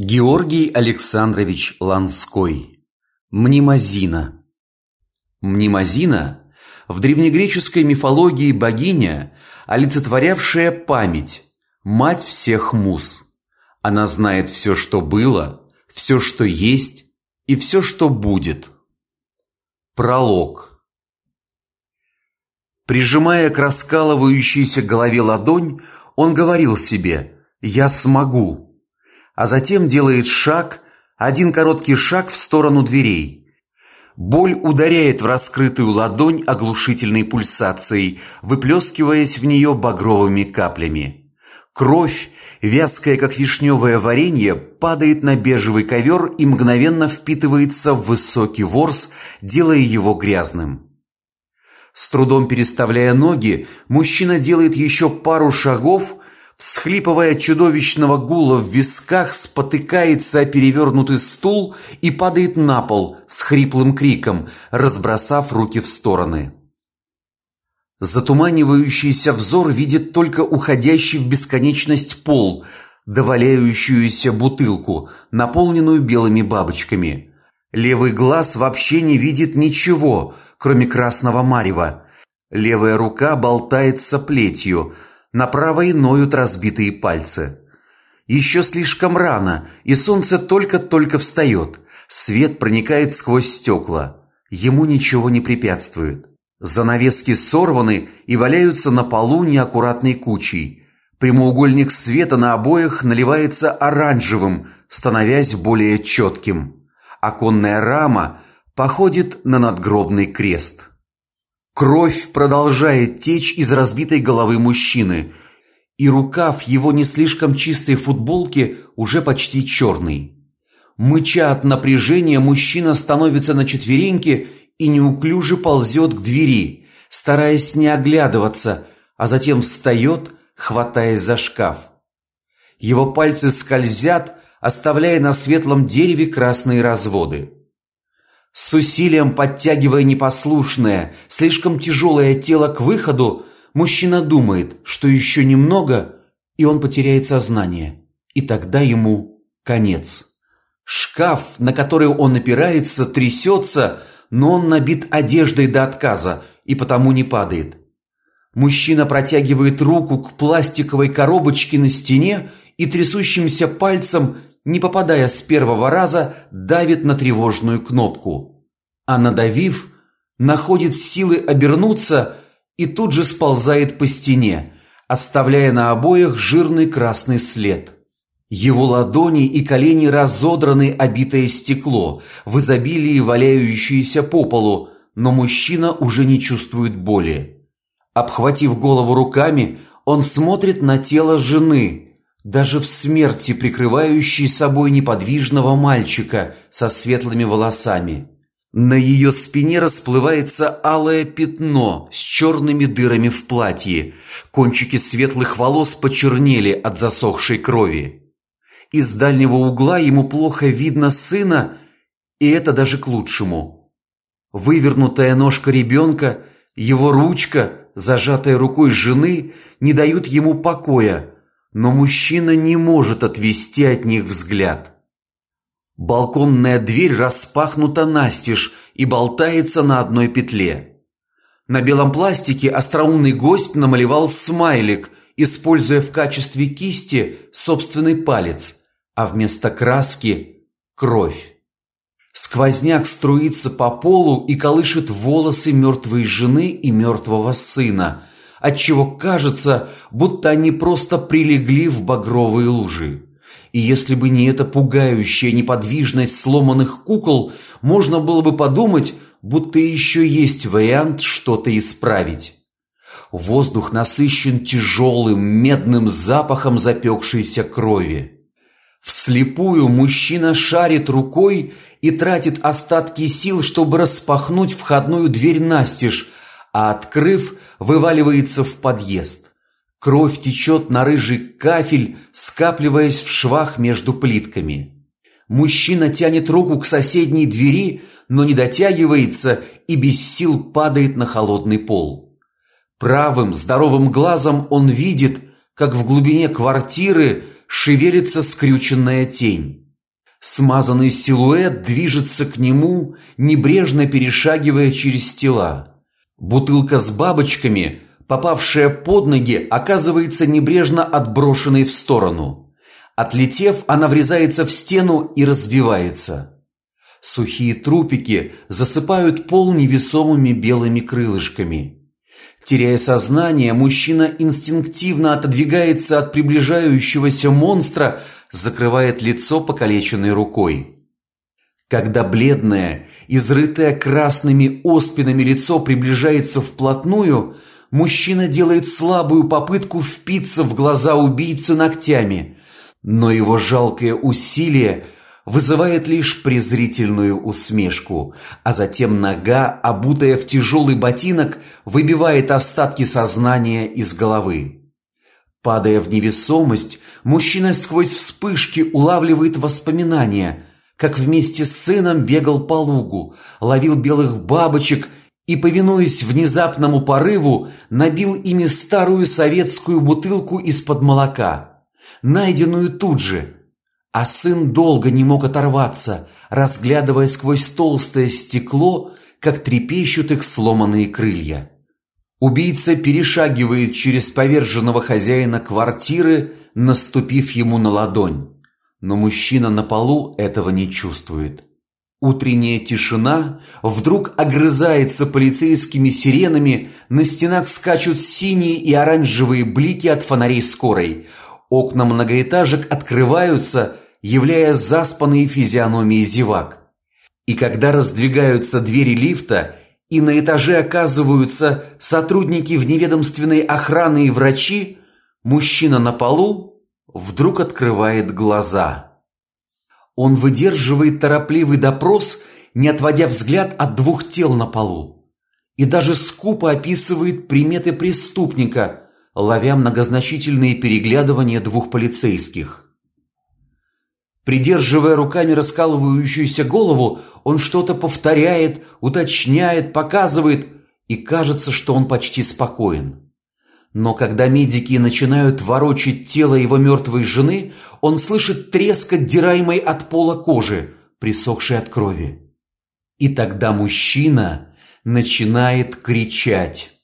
Георгий Александрович Ланской. Мнемозина. Мнемозина в древнегреческой мифологии богиня, олицетворявшая память, мать всех муз. Она знает все, что было, все, что есть и все, что будет. Пролог. Прижимая к раскалывающейся голове ладонь, он говорил себе «Я смогу» а затем делает шаг, один короткий шаг в сторону дверей. Боль ударяет в раскрытую ладонь оглушительной пульсацией, выплескиваясь в нее багровыми каплями. Кровь, вязкая как вишневое варенье, падает на бежевый ковер и мгновенно впитывается в высокий ворс, делая его грязным. С трудом переставляя ноги, мужчина делает еще пару шагов, всхлипывая чудовищного гула в висках, спотыкается о перевернутый стул и падает на пол с хриплым криком, разбросав руки в стороны. Затуманивающийся взор видит только уходящий в бесконечность пол, доваляющуюся бутылку, наполненную белыми бабочками. Левый глаз вообще не видит ничего, кроме красного марева. Левая рука болтается плетью – на правой ноют разбитые пальцы. Еще слишком рано, и солнце только-только встает. Свет проникает сквозь стекла. Ему ничего не препятствует. Занавески сорваны и валяются на полу неаккуратной кучей. Прямоугольник света на обоях наливается оранжевым, становясь более четким. Оконная рама походит на надгробный крест. Кровь продолжает течь из разбитой головы мужчины, и рукав его не слишком чистой футболки уже почти черный. Мыча от напряжения, мужчина становится на четвереньки и неуклюже ползет к двери, стараясь не оглядываться, а затем встает, хватаясь за шкаф. Его пальцы скользят, оставляя на светлом дереве красные разводы. С усилием подтягивая непослушное, слишком тяжелое тело к выходу, мужчина думает, что еще немного, и он потеряет сознание, и тогда ему конец. Шкаф, на который он опирается, трясется, но он набит одеждой до отказа и потому не падает. Мужчина протягивает руку к пластиковой коробочке на стене и трясущимся пальцем не попадая с первого раза, давит на тревожную кнопку. А надавив, находит силы обернуться и тут же сползает по стене, оставляя на обоях жирный красный след. Его ладони и колени разодраны обитое стекло, в изобилии валяющееся по полу, но мужчина уже не чувствует боли. Обхватив голову руками, он смотрит на тело жены, даже в смерти прикрывающей собой неподвижного мальчика со светлыми волосами. На ее спине расплывается алое пятно с черными дырами в платье. Кончики светлых волос почернели от засохшей крови. Из дальнего угла ему плохо видно сына, и это даже к лучшему. Вывернутая ножка ребенка, его ручка, зажатая рукой жены, не дают ему покоя но мужчина не может отвести от них взгляд. Балконная дверь распахнута настежь и болтается на одной петле. На белом пластике остроумный гость намалевал смайлик, используя в качестве кисти собственный палец, а вместо краски – кровь. Сквозняк струится по полу и колышет волосы мертвой жены и мертвого сына – отчего кажется, будто они просто прилегли в багровые лужи. И если бы не эта пугающая неподвижность сломанных кукол, можно было бы подумать, будто еще есть вариант что-то исправить. Воздух насыщен тяжелым медным запахом запекшейся крови. Вслепую мужчина шарит рукой и тратит остатки сил, чтобы распахнуть входную дверь настежь, а открыв, вываливается в подъезд. Кровь течет на рыжий кафель, скапливаясь в швах между плитками. Мужчина тянет руку к соседней двери, но не дотягивается и без сил падает на холодный пол. Правым здоровым глазом он видит, как в глубине квартиры шевелится скрюченная тень. Смазанный силуэт движется к нему, небрежно перешагивая через тела. Бутылка с бабочками, попавшая под ноги, оказывается небрежно отброшенной в сторону. Отлетев, она врезается в стену и разбивается. Сухие трупики засыпают пол невесомыми белыми крылышками. Теряя сознание, мужчина инстинктивно отодвигается от приближающегося монстра, закрывает лицо покалеченной рукой. Когда бледное, изрытое красными оспинами лицо приближается вплотную, мужчина делает слабую попытку впиться в глаза убийцы ногтями, но его жалкое усилие вызывает лишь презрительную усмешку, а затем нога, обутая в тяжелый ботинок, выбивает остатки сознания из головы. Падая в невесомость, мужчина сквозь вспышки улавливает воспоминания, как вместе с сыном бегал по лугу, ловил белых бабочек и, повинуясь внезапному порыву, набил ими старую советскую бутылку из-под молока, найденную тут же. А сын долго не мог оторваться, разглядывая сквозь толстое стекло, как трепещут их сломанные крылья. Убийца перешагивает через поверженного хозяина квартиры, наступив ему на ладонь. Но мужчина на полу этого не чувствует. Утренняя тишина вдруг огрызается полицейскими сиренами, на стенах скачут синие и оранжевые блики от фонарей скорой. Окна многоэтажек открываются, являя заспанные физиономии зевак. И когда раздвигаются двери лифта, и на этаже оказываются сотрудники вневедомственной охраны и врачи, мужчина на полу вдруг открывает глаза. Он выдерживает торопливый допрос, не отводя взгляд от двух тел на полу, и даже скупо описывает приметы преступника, ловя многозначительные переглядывания двух полицейских. Придерживая руками раскалывающуюся голову, он что-то повторяет, уточняет, показывает, и кажется, что он почти спокоен. Но когда медики начинают ворочать тело его мертвой жены, он слышит треск отдираемой от пола кожи, присохшей от крови. И тогда мужчина начинает кричать.